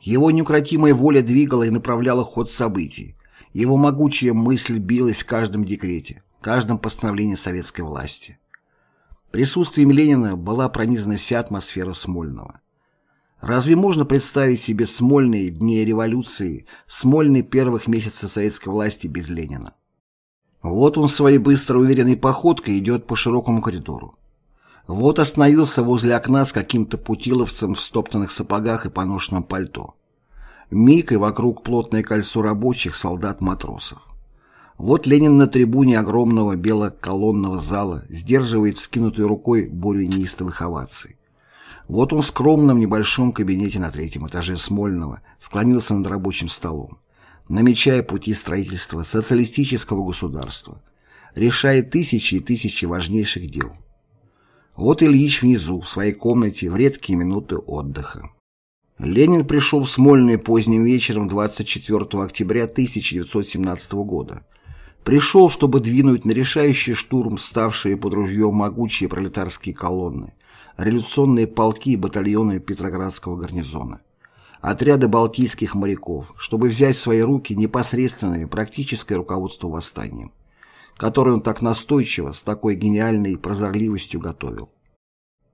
Его неукротимая воля двигала и направляла ход событий. Его могучая мысль билась в каждом декрете, каждом постановлении советской власти. Присутствием Ленина была пронизана вся атмосфера Смольного. Разве можно представить себе Смольные дни революции, Смольные первых месяцев советской власти без Ленина? Вот он своей быстрой уверенной походкой идет по широкому коридору. Вот остановился возле окна с каким-то путиловцем в стоптанных сапогах и поношенном пальто. Миг и вокруг плотное кольцо рабочих солдат-матросов. Вот Ленин на трибуне огромного белоколонного зала сдерживает скинутой рукой бурю неистовых оваций. Вот он в скромном небольшом кабинете на третьем этаже Смольного склонился над рабочим столом намечая пути строительства социалистического государства, решая тысячи и тысячи важнейших дел. Вот Ильич внизу, в своей комнате, в редкие минуты отдыха. Ленин пришел в Смольный поздним вечером 24 октября 1917 года. Пришел, чтобы двинуть на решающий штурм ставшие под ружьем могучие пролетарские колонны, революционные полки и батальоны Петроградского гарнизона отряды балтийских моряков, чтобы взять в свои руки непосредственное практическое руководство восстанием, которое он так настойчиво, с такой гениальной прозорливостью готовил.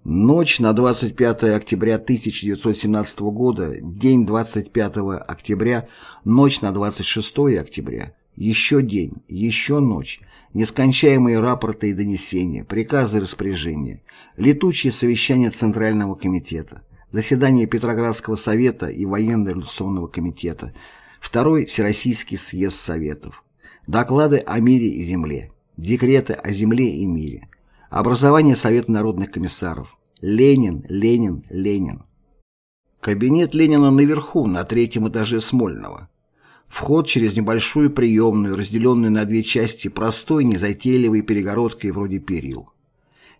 Ночь на 25 октября 1917 года, день 25 октября, ночь на 26 октября, еще день, еще ночь, нескончаемые рапорты и донесения, приказы и распоряжения, летучие совещания Центрального комитета – заседание Петроградского совета и военно-революционного комитета, Второй Всероссийский съезд Советов, доклады о мире и земле, декреты о земле и мире, образование Совета народных комиссаров, Ленин, Ленин, Ленин. Кабинет Ленина наверху, на третьем этаже Смольного. Вход через небольшую приемную, разделенную на две части простой, незатейливой перегородкой вроде перил.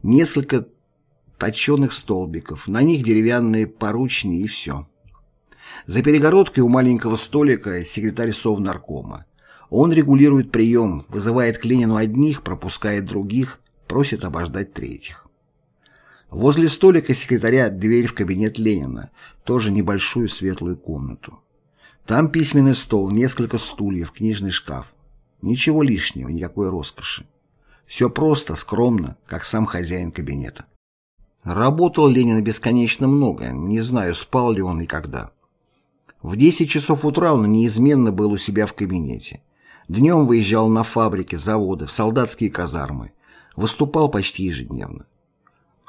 Несколько точеных столбиков, на них деревянные поручни и все. За перегородкой у маленького столика секретарь Совнаркома. Он регулирует прием, вызывает к Ленину одних, пропускает других, просит обождать третьих. Возле столика секретаря дверь в кабинет Ленина, тоже небольшую светлую комнату. Там письменный стол, несколько стульев, книжный шкаф. Ничего лишнего, никакой роскоши. Все просто, скромно, как сам хозяин кабинета. Работал Ленин бесконечно много, не знаю, спал ли он и когда. В 10 часов утра он неизменно был у себя в кабинете. Днем выезжал на фабрики, заводы, в солдатские казармы. Выступал почти ежедневно.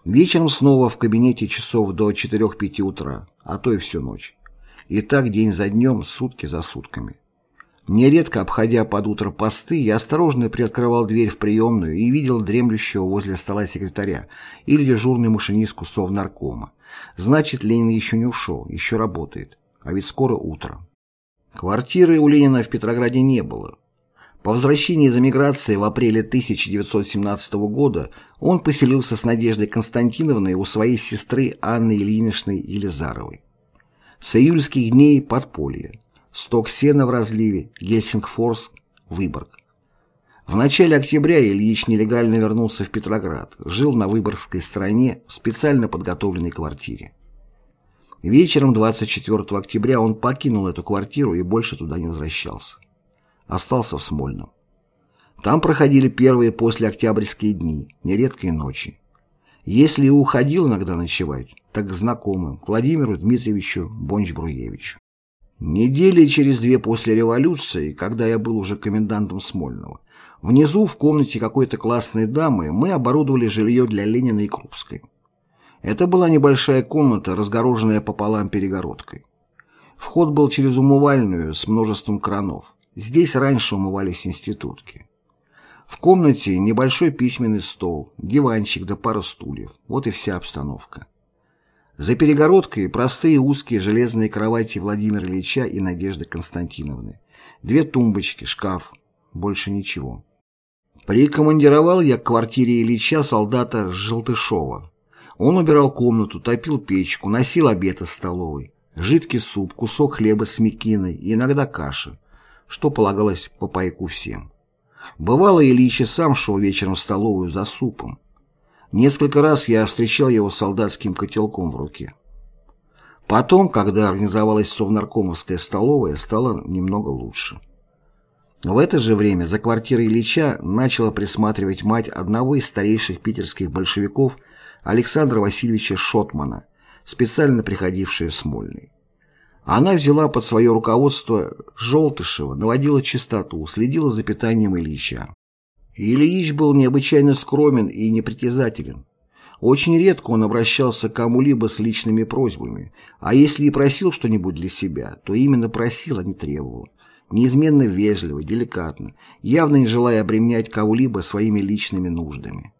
Вечером снова в кабинете часов до 4-5 утра, а то и всю ночь. И так день за днем, сутки за сутками. Нередко, обходя под утро посты, я осторожно приоткрывал дверь в приемную и видел дремлющего возле стола секретаря или дежурную машинистку совнаркома. Значит, Ленин еще не ушел, еще работает. А ведь скоро утро. Квартиры у Ленина в Петрограде не было. По возвращении из эмиграции в апреле 1917 года он поселился с Надеждой Константиновной у своей сестры Анны Ильиничны Елизаровой. С июльских дней подполье. Сток сена в разливе, Гельсингфорс, Выборг. В начале октября Ильич нелегально вернулся в Петроград, жил на Выборгской стороне в специально подготовленной квартире. Вечером 24 октября он покинул эту квартиру и больше туда не возвращался. Остался в Смольном. Там проходили первые послеоктябрьские дни, нередкие ночи. Если и уходил иногда ночевать, так к знакомым, Владимиру Дмитриевичу Бонч-Бруевичу. Недели через две после революции, когда я был уже комендантом Смольного, внизу в комнате какой-то классной дамы мы оборудовали жилье для Ленина и Крупской. Это была небольшая комната, разгороженная пополам перегородкой. Вход был через умывальную с множеством кранов. Здесь раньше умывались институтки. В комнате небольшой письменный стол, диванчик да пара стульев. Вот и вся обстановка. За перегородкой простые узкие железные кровати Владимира Ильича и Надежды Константиновны. Две тумбочки, шкаф. Больше ничего. Прикомандировал я к квартире Ильича солдата Желтышова. Он убирал комнату, топил печку, носил обед из столовой. Жидкий суп, кусок хлеба с мекиной и иногда каша, что полагалось по пайку всем. Бывало, Ильич и сам шел вечером в столовую за супом. Несколько раз я встречал его солдатским котелком в руке. Потом, когда организовалась совнаркомовская столовая, стало немного лучше. В это же время за квартирой Ильича начала присматривать мать одного из старейших питерских большевиков Александра Васильевича Шотмана, специально приходившая в Смольный. Она взяла под свое руководство Желтышева, наводила чистоту, следила за питанием Ильича. Ильич был необычайно скромен и непритязателен. Очень редко он обращался к кому-либо с личными просьбами, а если и просил что-нибудь для себя, то именно просил, а не требовал. Неизменно вежливо, деликатно, явно не желая обременять кого-либо своими личными нуждами.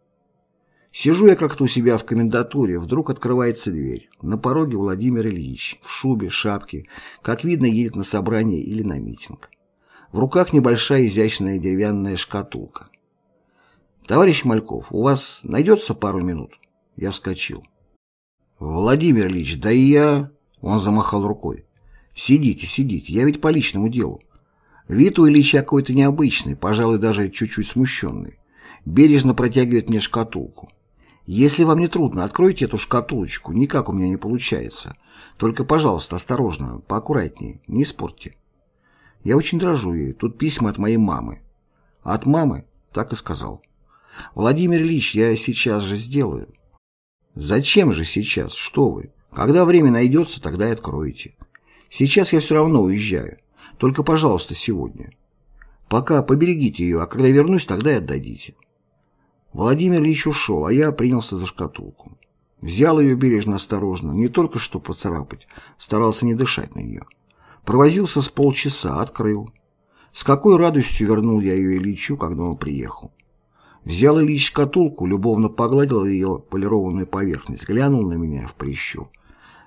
Сижу я как-то у себя в комендатуре, вдруг открывается дверь. На пороге Владимир Ильич, в шубе, шапке, как видно, едет на собрание или на митинг. В руках небольшая изящная деревянная шкатулка. «Товарищ Мальков, у вас найдется пару минут?» Я вскочил. «Владимир Ильич, да и я...» Он замахал рукой. «Сидите, сидите, я ведь по личному делу». Вид у Ильича какой-то необычный, пожалуй, даже чуть-чуть смущенный. Бережно протягивает мне шкатулку. «Если вам не трудно, откройте эту шкатулочку, никак у меня не получается. Только, пожалуйста, осторожно, поаккуратнее, не испортьте». Я очень дрожу ей, тут письма от моей мамы. От мамы? Так и сказал. «Владимир Ильич, я сейчас же сделаю». «Зачем же сейчас? Что вы? Когда время найдется, тогда и откроете. Сейчас я все равно уезжаю. Только, пожалуйста, сегодня. Пока поберегите ее, а когда вернусь, тогда и отдадите». Владимир Ильич ушел, а я принялся за шкатулку. Взял ее бережно осторожно, не только что поцарапать, старался не дышать на нее. Провозился с полчаса, открыл. С какой радостью вернул я ее Ильичу, когда он приехал. Взял Ильич шкатулку, любовно погладил ее полированную поверхность, глянул на меня в прищу.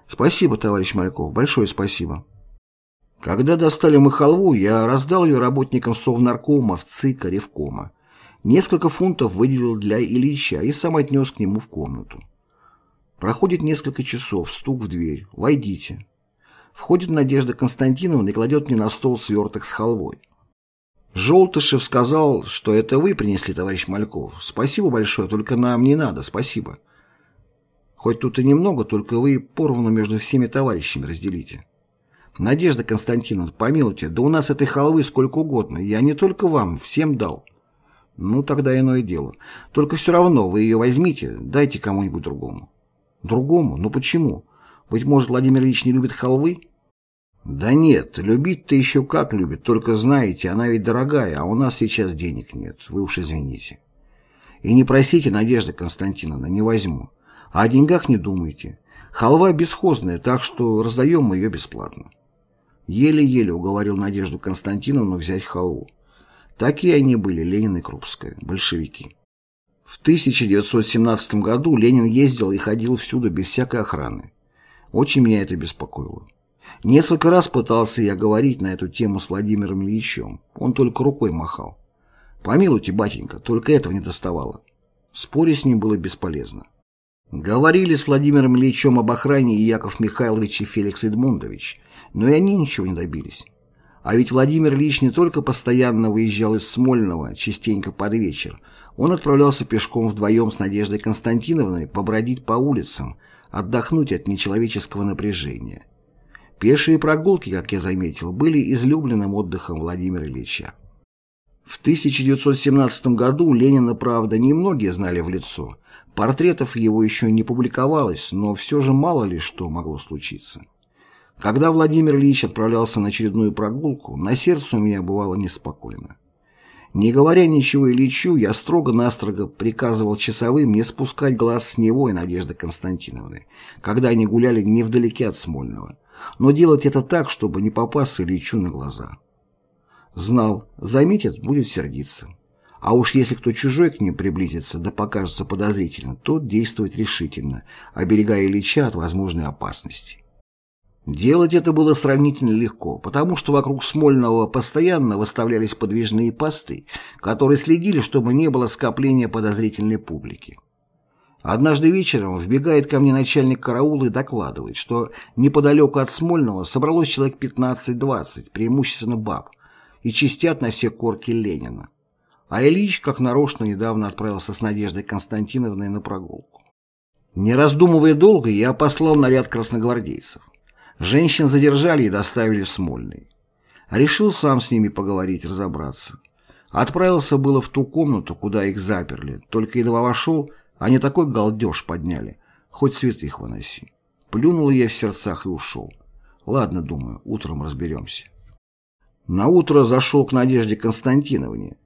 «Спасибо, товарищ Мальков, большое спасибо». Когда достали мы халву, я раздал ее работникам Совнаркома, в ЦИКа, Ревкома. Несколько фунтов выделил для Ильича и сам отнес к нему в комнату. Проходит несколько часов, стук в дверь. «Войдите». Входит Надежда Константиновна и кладет мне на стол сверток с халвой. Желтышев сказал, что это вы принесли, товарищ Мальков. Спасибо большое, только нам не надо, спасибо. Хоть тут и немного, только вы поровну между всеми товарищами разделите. Надежда Константиновна, помилуйте, да у нас этой халвы сколько угодно, я не только вам, всем дал. Ну, тогда иное дело. Только все равно вы ее возьмите, дайте кому-нибудь другому. Другому? Ну почему? Быть может, Владимир Ильич не любит халвы? Да нет, любить-то еще как любит, только знаете, она ведь дорогая, а у нас сейчас денег нет, вы уж извините. И не просите, Надежда Константиновна, не возьму. А о деньгах не думайте. Халва бесхозная, так что раздаем мы ее бесплатно. Еле-еле уговорил Надежду Константиновну взять халву. Такие они были, Ленин и Крупская, большевики. В 1917 году Ленин ездил и ходил всюду без всякой охраны. Очень меня это беспокоило. Несколько раз пытался я говорить на эту тему с Владимиром Ильичем. Он только рукой махал. Помилуйте, батенька, только этого не доставало. Спорить с ним было бесполезно. Говорили с Владимиром Ильичем об охране и Яков Михайлович и Феликс Эдмундович, но и они ничего не добились. А ведь Владимир Ильич не только постоянно выезжал из Смольного, частенько под вечер, он отправлялся пешком вдвоем с Надеждой Константиновной побродить по улицам, отдохнуть от нечеловеческого напряжения. Пешие прогулки, как я заметил, были излюбленным отдыхом Владимира Ильича. В 1917 году Ленина, правда, немногие знали в лицо. Портретов его еще не публиковалось, но все же мало ли что могло случиться. Когда Владимир Ильич отправлялся на очередную прогулку, на сердце у меня бывало неспокойно. Не говоря ничего Ильичу, я строго-настрого приказывал часовым не спускать глаз с него и Надежды Константиновны, когда они гуляли невдалеке от Смольного, но делать это так, чтобы не попасться Ильичу на глаза. Знал, заметит, будет сердиться. А уж если кто чужой к ним приблизится, да покажется подозрительно, то действовать решительно, оберегая Ильича от возможной опасности. Делать это было сравнительно легко, потому что вокруг Смольного постоянно выставлялись подвижные посты, которые следили, чтобы не было скопления подозрительной публики. Однажды вечером вбегает ко мне начальник караула и докладывает, что неподалеку от Смольного собралось человек 15-20, преимущественно баб, и чистят на все корки Ленина. А Ильич, как нарочно, недавно отправился с Надеждой Константиновной на прогулку. Не раздумывая долго, я послал наряд красногвардейцев. Женщин задержали и доставили в Смольный. Решил сам с ними поговорить, разобраться. Отправился было в ту комнату, куда их заперли, только едва вошел, они такой галдеж подняли, хоть святых выноси. Плюнул я в сердцах и ушел. Ладно, думаю, утром разберемся. На утро зашел к Надежде Константиновне.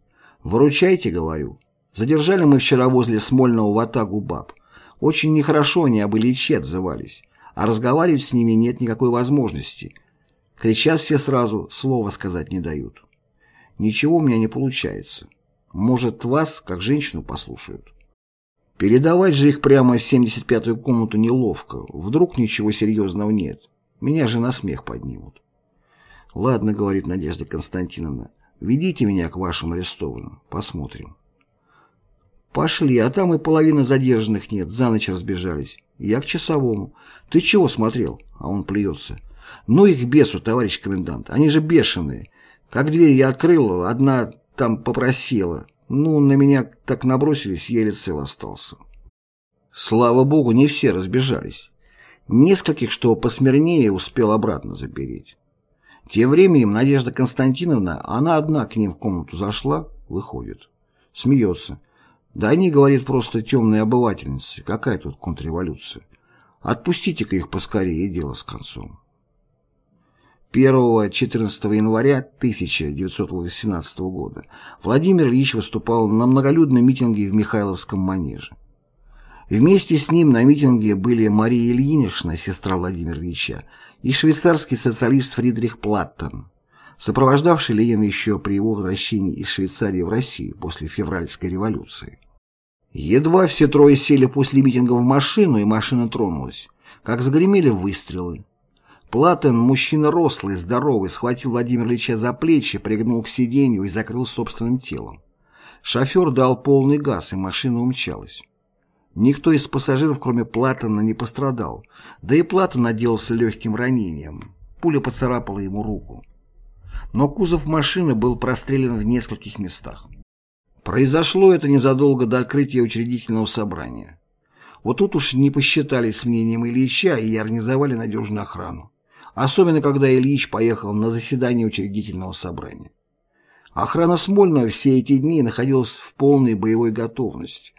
«Выручайте», — говорю. Задержали мы вчера возле Смольного ватагу баб. Очень нехорошо они об Ильиче отзывались а разговаривать с ними нет никакой возможности. Кричат все сразу, слова сказать не дают. Ничего у меня не получается. Может, вас, как женщину, послушают. Передавать же их прямо в 75-ю комнату неловко. Вдруг ничего серьезного нет. Меня же на смех поднимут. «Ладно», — говорит Надежда Константиновна, — «ведите меня к вашим арестованным. Посмотрим». Пошли, а там и половины задержанных нет, за ночь разбежались. Я к часовому. Ты чего смотрел? А он плюется. Ну их бесу, товарищ комендант, они же бешеные. Как дверь я открыл, одна там попросила. Ну, на меня так набросились, еле цел остался. Слава богу, не все разбежались. Нескольких, что посмирнее, успел обратно запереть. Тем временем Надежда Константиновна, она одна к ним в комнату зашла, выходит. Смеется. Да они, говорит, просто темные обывательницы. Какая тут контрреволюция? Отпустите-ка их поскорее, и дело с концом. 1-14 января 1918 года Владимир Ильич выступал на многолюдном митинге в Михайловском манеже. Вместе с ним на митинге были Мария Ильинична, сестра Владимира Ильича, и швейцарский социалист Фридрих Платтон, сопровождавший Ленина еще при его возвращении из Швейцарии в Россию после февральской революции. Едва все трое сели после митинга в машину, и машина тронулась, как загремели выстрелы. Платон, мужчина рослый, здоровый, схватил Владимира Ильича за плечи, пригнул к сиденью и закрыл собственным телом. Шофер дал полный газ, и машина умчалась. Никто из пассажиров, кроме Платона, не пострадал, да и Платон отделался легким ранением. Пуля поцарапала ему руку. Но кузов машины был прострелен в нескольких местах. Произошло это незадолго до открытия учредительного собрания. Вот тут уж не посчитали с мнением Ильича и организовали надежную охрану. Особенно, когда Ильич поехал на заседание учредительного собрания. Охрана Смольного все эти дни находилась в полной боевой готовности.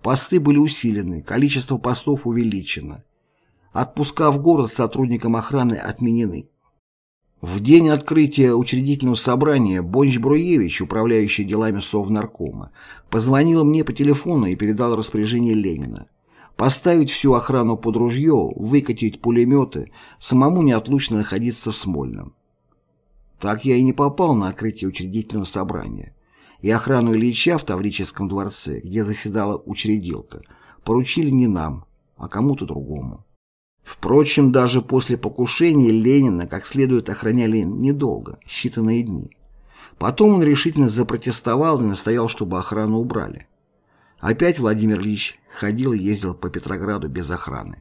Посты были усилены, количество постов увеличено. Отпуска в город сотрудникам охраны отменены. В день открытия учредительного собрания Бонч Бруевич, управляющий делами Совнаркома, позвонил мне по телефону и передал распоряжение Ленина. Поставить всю охрану под ружье, выкатить пулеметы, самому неотлучно находиться в Смольном. Так я и не попал на открытие учредительного собрания. И охрану Ильича в Таврическом дворце, где заседала учредилка, поручили не нам, а кому-то другому. Впрочем, даже после покушения Ленина как следует охраняли недолго, считанные дни. Потом он решительно запротестовал и настоял, чтобы охрану убрали. Опять Владимир Ильич ходил и ездил по Петрограду без охраны.